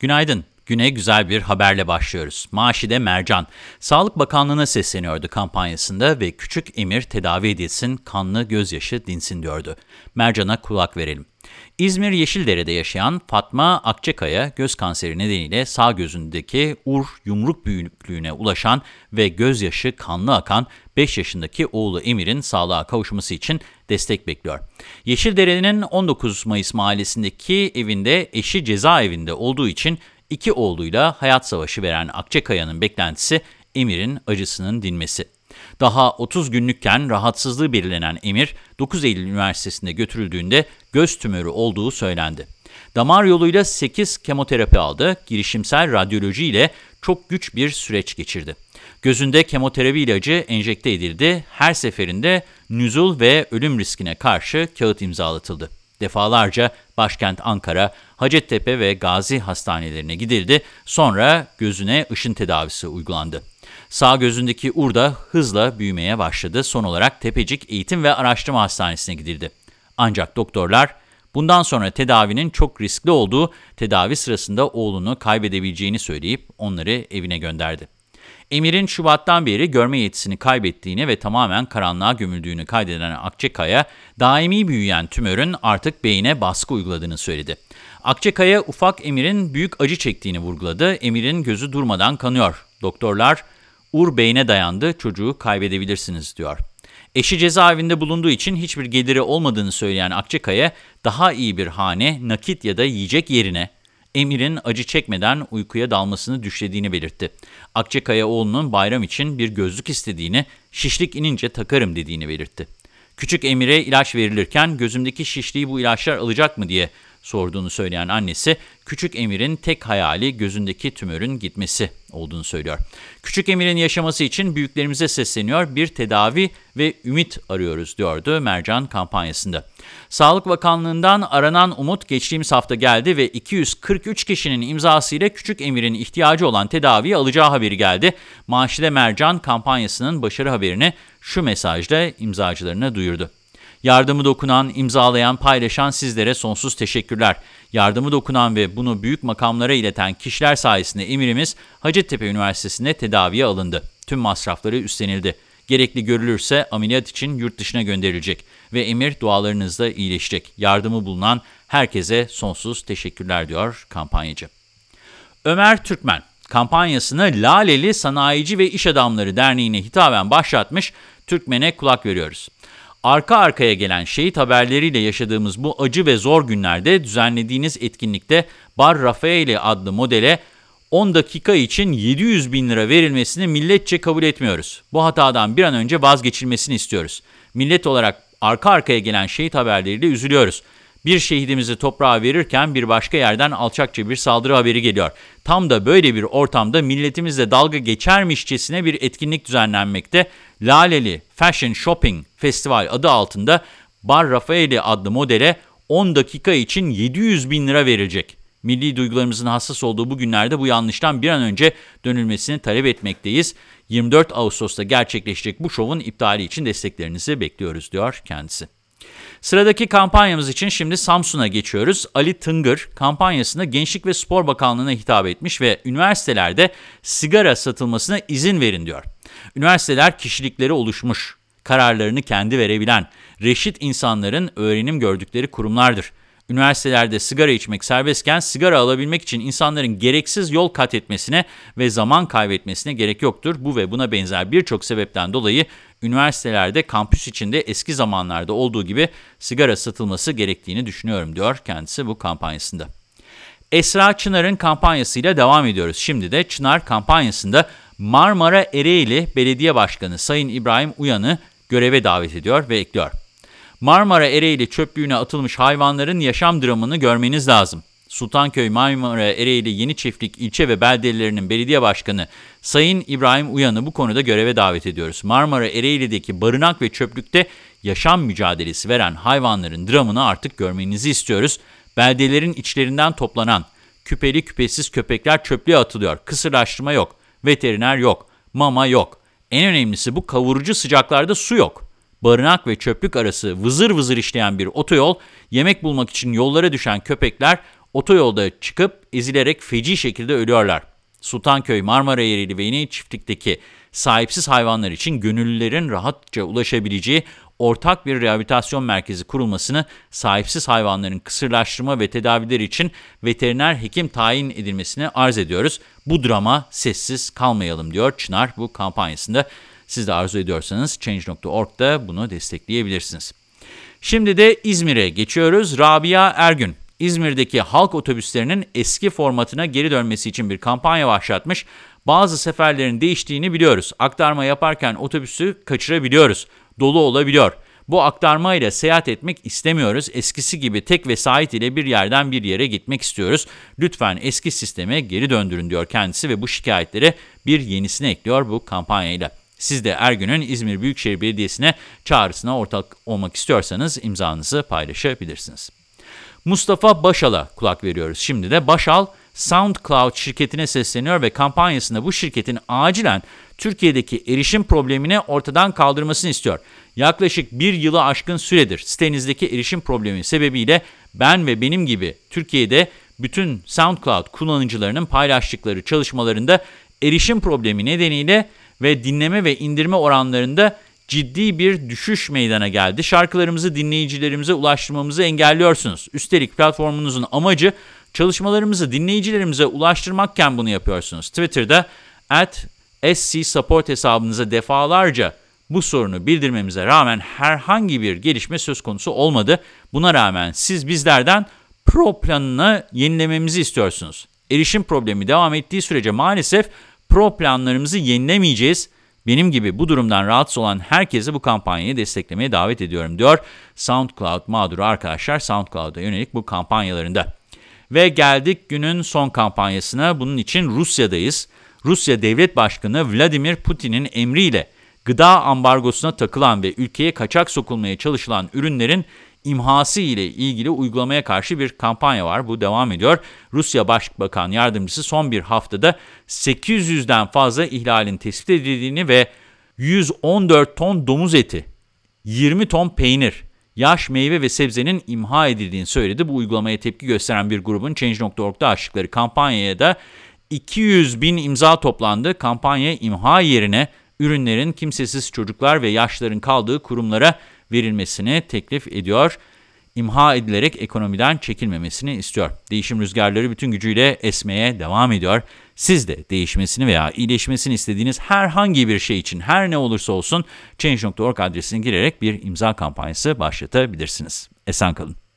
Günaydın. Güne güzel bir haberle başlıyoruz. Maşide Mercan, Sağlık Bakanlığı'na sesleniyordu kampanyasında ve küçük Emir tedavi edilsin, kanlı gözyaşı dinsin diyordu. Mercan'a kulak verelim. İzmir Yeşildere'de yaşayan Fatma Akçakaya göz kanseri nedeniyle sağ gözündeki ur yumruk büyüklüğüne ulaşan ve gözyaşı kanlı akan 5 yaşındaki oğlu Emir'in sağlığa kavuşması için destek bekliyor. Yeşildere'nin 19 Mayıs mahallesindeki evinde eşi cezaevinde olduğu için iki oğluyla hayat savaşı veren Akçakaya'nın beklentisi Emir'in acısının dinmesi. Daha 30 günlükken rahatsızlığı belirlenen Emir, 9 Eylül Üniversitesi'nde götürüldüğünde göz tümörü olduğu söylendi. Damar yoluyla 8 kemoterapi aldı, girişimsel radyoloji ile çok güç bir süreç geçirdi. Gözünde kemoterapi ilacı enjekte edildi, her seferinde nüzul ve ölüm riskine karşı kağıt imzalatıldı. Defalarca başkent Ankara, Hacettepe ve Gazi hastanelerine gidildi, sonra gözüne ışın tedavisi uygulandı. Sağ gözündeki urda hızla büyümeye başladı. Son olarak Tepecik Eğitim ve Araştırma Hastanesi'ne gidildi. Ancak doktorlar bundan sonra tedavinin çok riskli olduğu, tedavi sırasında oğlunu kaybedebileceğini söyleyip onları evine gönderdi. Emir'in Şubat'tan beri görme yetisini kaybettiğini ve tamamen karanlığa gömüldüğünü kaydeden Akçakaya, daimi büyüyen tümörün artık beyine baskı uyguladığını söyledi. Akçakaya, ufak Emir'in büyük acı çektiğini vurguladı. Emir'in gözü durmadan kanıyor. Doktorlar, Ur beyne dayandı, çocuğu kaybedebilirsiniz diyor. Eşi cezaevinde bulunduğu için hiçbir geliri olmadığını söyleyen Akçakaya, daha iyi bir hane, nakit ya da yiyecek yerine Emir'in acı çekmeden uykuya dalmasını düşlediğini belirtti. Akçakaya oğlunun bayram için bir gözlük istediğini, şişlik inince takarım dediğini belirtti. Küçük Emir'e ilaç verilirken gözümdeki şişliği bu ilaçlar alacak mı diye sorduğunu söyleyen annesi, küçük Emir'in tek hayali gözündeki tümörün gitmesi olduğunu söylüyor. Küçük Emir'in yaşaması için büyüklerimize sesleniyor, bir tedavi ve ümit arıyoruz diyordu Mercan kampanyasında. Sağlık Bakanlığı'ndan aranan umut geçtiğimiz hafta geldi ve 243 kişinin imzasıyla Küçük Emir'in ihtiyacı olan tedaviyi alacağı haberi geldi. Maaşlı Mercan kampanyasının başarı haberini şu mesajla imzacılarına duyurdu. Yardımı dokunan, imzalayan, paylaşan sizlere sonsuz teşekkürler. Yardımı dokunan ve bunu büyük makamlara ileten kişiler sayesinde emirimiz Hacettepe Üniversitesi'nde tedaviye alındı. Tüm masrafları üstlenildi. Gerekli görülürse ameliyat için yurt dışına gönderilecek ve emir dualarınızda iyileşecek. Yardımı bulunan herkese sonsuz teşekkürler diyor kampanyacı. Ömer Türkmen kampanyasını Laleli Sanayici ve İş Adamları Derneği'ne hitaben başlatmış, Türkmen'e kulak veriyoruz. Arka arkaya gelen şehit haberleriyle yaşadığımız bu acı ve zor günlerde düzenlediğiniz etkinlikte Bar Rafaeli adlı modele 10 dakika için 700 bin lira verilmesini milletçe kabul etmiyoruz. Bu hatadan bir an önce vazgeçilmesini istiyoruz. Millet olarak arka arkaya gelen şehit haberleriyle üzülüyoruz. Bir şehidimizi toprağa verirken bir başka yerden alçakça bir saldırı haberi geliyor. Tam da böyle bir ortamda milletimizle dalga geçermişçesine bir etkinlik düzenlenmekte. Laleli Fashion Shopping Festival adı altında Bar Rafaeli adlı modele 10 dakika için 700 bin lira verilecek. Milli duygularımızın hassas olduğu bu günlerde bu yanlıştan bir an önce dönülmesini talep etmekteyiz. 24 Ağustos'ta gerçekleşecek bu şovun iptali için desteklerinizi bekliyoruz diyor kendisi. Sıradaki kampanyamız için şimdi Samsun'a geçiyoruz. Ali Tıngır kampanyasında Gençlik ve Spor Bakanlığı'na hitap etmiş ve üniversitelerde sigara satılmasına izin verin diyor. Üniversiteler kişilikleri oluşmuş, kararlarını kendi verebilen, reşit insanların öğrenim gördükleri kurumlardır. Üniversitelerde sigara içmek serbestken sigara alabilmek için insanların gereksiz yol kat etmesine ve zaman kaybetmesine gerek yoktur. Bu ve buna benzer birçok sebepten dolayı üniversitelerde kampüs içinde eski zamanlarda olduğu gibi sigara satılması gerektiğini düşünüyorum diyor kendisi bu kampanyasında. Esra Çınar'ın kampanyasıyla devam ediyoruz. Şimdi de Çınar kampanyasında Marmara Ereğli Belediye Başkanı Sayın İbrahim Uyan'ı göreve davet ediyor ve ekliyor. Marmara Ereğli çöplüğüne atılmış hayvanların yaşam dramını görmeniz lazım. Sultanköy, Marmara, Ereğli, Yeni Çiftlik ilçe ve beldelerinin belediye başkanı Sayın İbrahim Uyan'ı bu konuda göreve davet ediyoruz. Marmara Ereğli'deki barınak ve çöplükte yaşam mücadelesi veren hayvanların dramını artık görmenizi istiyoruz. Beldelerin içlerinden toplanan küpeli küpesiz köpekler çöplüğe atılıyor. Kısırlaştırma yok, veteriner yok, mama yok. En önemlisi bu kavurucu sıcaklarda su yok barınak ve çöplük arası vızır vızır işleyen bir otoyol, yemek bulmak için yollara düşen köpekler otoyolda çıkıp ezilerek feci şekilde ölüyorlar. Sultanköy, Marmara Yerili ve Yeni Çiftlik'teki sahipsiz hayvanlar için gönüllülerin rahatça ulaşabileceği ortak bir rehabilitasyon merkezi kurulmasını, sahipsiz hayvanların kısırlaştırma ve tedavileri için veteriner hekim tayin edilmesini arz ediyoruz. Bu drama sessiz kalmayalım diyor Çınar bu kampanyasında. Siz de arzu ediyorsanız Change.org'da bunu destekleyebilirsiniz. Şimdi de İzmir'e geçiyoruz. Rabia Ergün, İzmir'deki halk otobüslerinin eski formatına geri dönmesi için bir kampanya başlatmış. Bazı seferlerin değiştiğini biliyoruz. Aktarma yaparken otobüsü kaçırabiliyoruz. Dolu olabiliyor. Bu aktarma ile seyahat etmek istemiyoruz. Eskisi gibi tek vesait ile bir yerden bir yere gitmek istiyoruz. Lütfen eski sisteme geri döndürün diyor kendisi ve bu şikayetlere bir yenisini ekliyor bu kampanyayla. Siz de Ergün'ün İzmir Büyükşehir Belediyesi'ne çağrısına ortak olmak istiyorsanız imzanızı paylaşabilirsiniz. Mustafa Başal'a kulak veriyoruz. Şimdi de Başal, SoundCloud şirketine sesleniyor ve kampanyasında bu şirketin acilen Türkiye'deki erişim problemini ortadan kaldırmasını istiyor. Yaklaşık bir yılı aşkın süredir sitenizdeki erişim problemi sebebiyle ben ve benim gibi Türkiye'de bütün SoundCloud kullanıcılarının paylaştıkları çalışmalarında erişim problemi nedeniyle ve dinleme ve indirme oranlarında ciddi bir düşüş meydana geldi. Şarkılarımızı dinleyicilerimize ulaştırmamızı engelliyorsunuz. Üstelik platformunuzun amacı çalışmalarımızı dinleyicilerimize ulaştırmakken bunu yapıyorsunuz. Twitter'da at scsupport hesabınıza defalarca bu sorunu bildirmemize rağmen herhangi bir gelişme söz konusu olmadı. Buna rağmen siz bizlerden Pro planını yenilememizi istiyorsunuz. Erişim problemi devam ettiği sürece maalesef Pro planlarımızı yenilemeyeceğiz. Benim gibi bu durumdan rahatsız olan herkese bu kampanyayı desteklemeye davet ediyorum diyor SoundCloud mağduru arkadaşlar SoundCloud'a yönelik bu kampanyalarında. Ve geldik günün son kampanyasına. Bunun için Rusya'dayız. Rusya Devlet Başkanı Vladimir Putin'in emriyle gıda ambargosuna takılan ve ülkeye kaçak sokulmaya çalışılan ürünlerin imhası ile ilgili uygulamaya karşı bir kampanya var. Bu devam ediyor. Rusya Başbakan Yardımcısı son bir haftada 800'den fazla ihlalin tespit edildiğini ve 114 ton domuz eti, 20 ton peynir, yaş meyve ve sebzenin imha edildiğini söyledi. Bu uygulamaya tepki gösteren bir grubun Change.org'da açtıkları kampanyaya da 200 bin imza toplandı. Kampanya imha yerine ürünlerin kimsesiz çocuklar ve yaşların kaldığı kurumlara verilmesini teklif ediyor. İmha edilerek ekonomiden çekilmemesini istiyor. Değişim rüzgarları bütün gücüyle esmeye devam ediyor. Siz de değişmesini veya iyileşmesini istediğiniz herhangi bir şey için her ne olursa olsun Change.org adresine girerek bir imza kampanyası başlatabilirsiniz. Esen kalın.